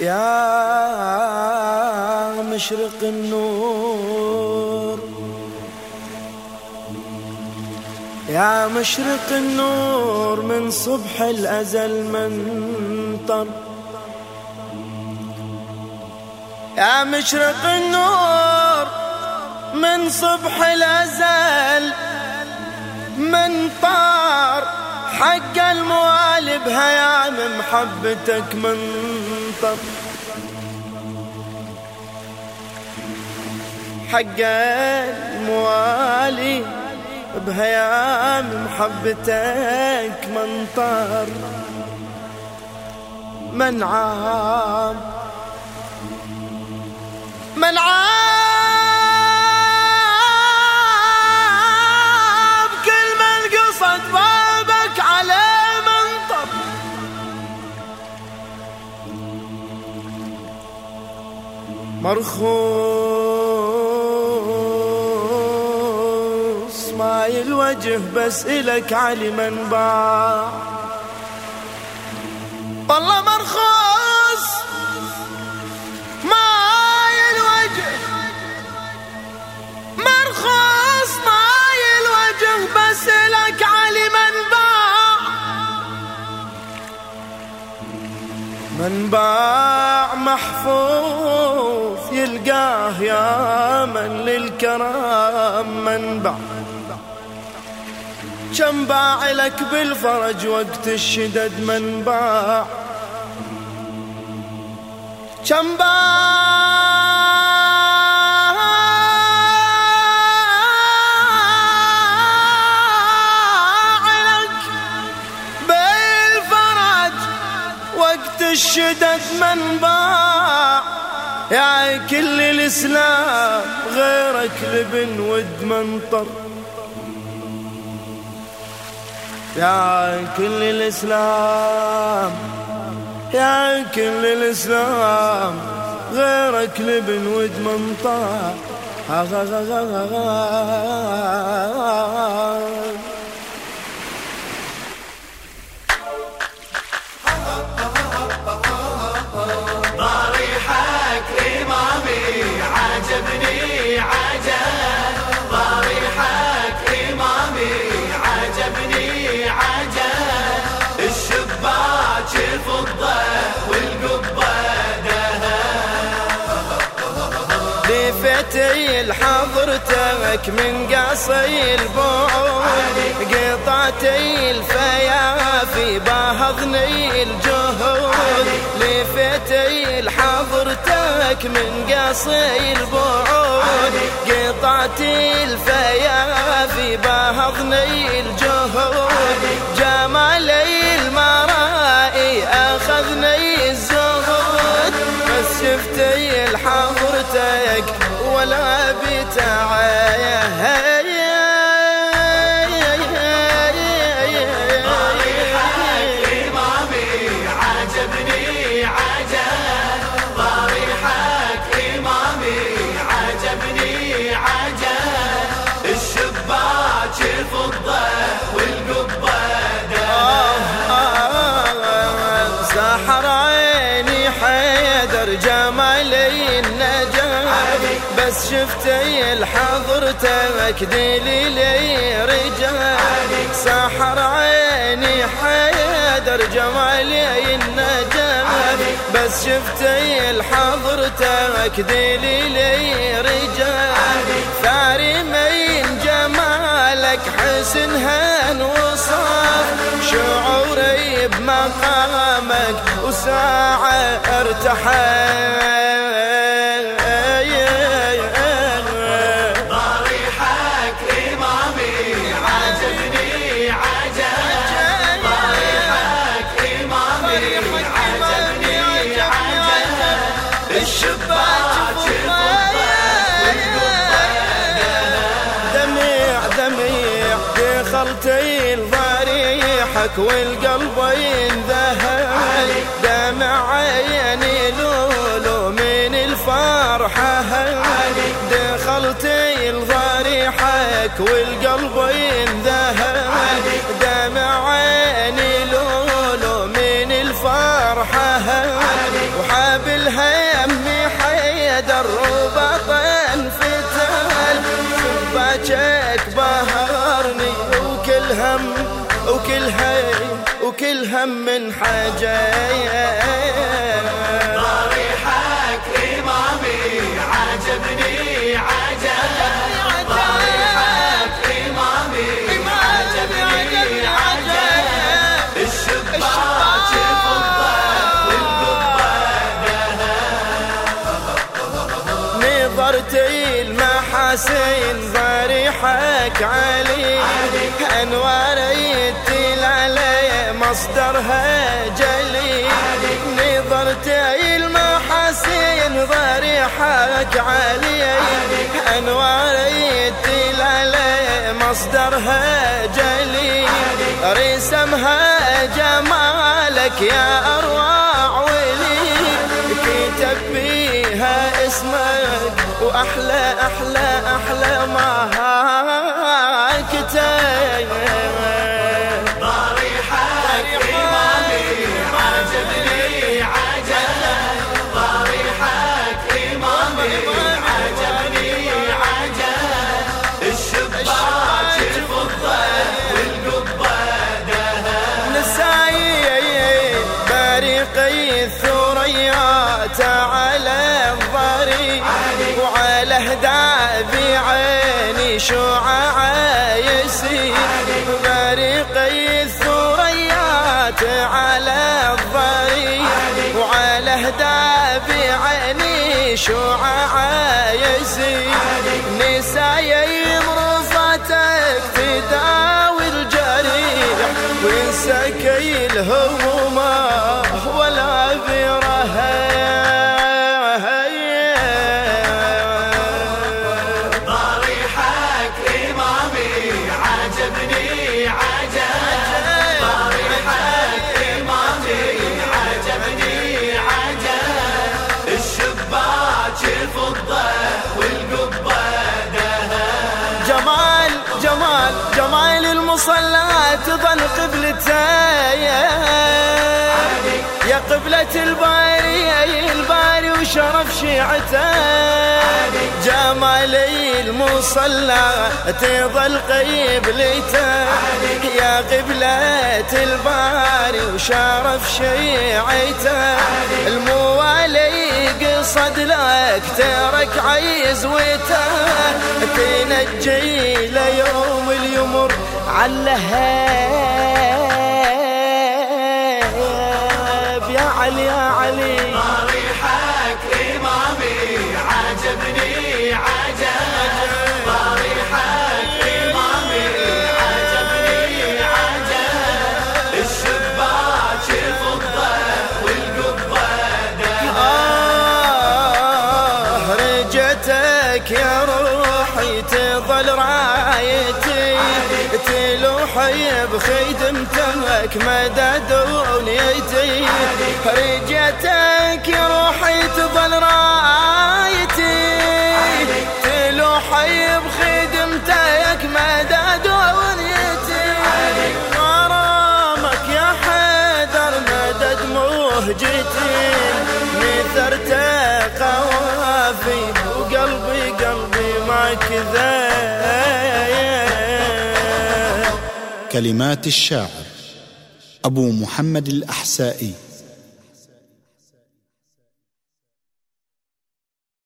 يا مشرق النور. يا مشرق النور من صبح الأزل منطر يا مشرق النور من صبح الأزل منطر حق الموالي بهيام محبتك منطر حق الموالي بهيام محبتك منطر. من عام مرخوص ماي الوجه بس إلك علي من باع. والله مرخوص من باع محفوظ يلقاه يا من للكرام منبع كم باع لك بالفرج وقت الشدد من باع. كم باع وقت الشدد من باع. يا كل الإسلام غيرك لبن ود منطر. يا كل الإسلام يا كل الإسلام غيرك لبن ود منطر. لفتي لحضرتك من قصي البعد. قطعتي الفيافي باهضني الجهود. لفتي لحضرتك من قصي البعد. قطعتي الفيافي باهضني الجهود. شفتي لحضرتك دليلي رجال سحر عيني حيدر جمالي النجاح بس شفتي لحضرتك دليلي رجال ثاري من جمالك حسنها وصاف شعوري بمقامك وساعة ارتحى الشباك دميع دميع دخلتي لضريحك والقلب ينذهل دمع عيني لولو من الفرحة دخلتي لضريحك والقلب ينذهل وكل هم من حاجة. ضريحك إمامي عجبني عجب مصدرها جلي نظرت المحاسن ضريحك علي أنوار يتل علي مصدرها جلي رسمها جمالك يا أروع ولي كتب بيها اسمك وأحلى أحلى أحلى كتب الثريات على الضري وعلى هدابي عيني شعاع يسير. بريقي الثريات على الضري وعلى هدابي عيني شعاع يسير. نساي جمال المصلى تظل قبلته. يا قبلة الباري الباري وشرف شيعته. جمال المصلى تظل قبلته يا قبلة الباري وشرف شيعته. الموالي قصد لك ترك عيزوته تنجي ليوم اليمر علهاب تلوحي بخدمتك مدى دنيتي كلمات الشاعر. أبو محمد الأحسائي.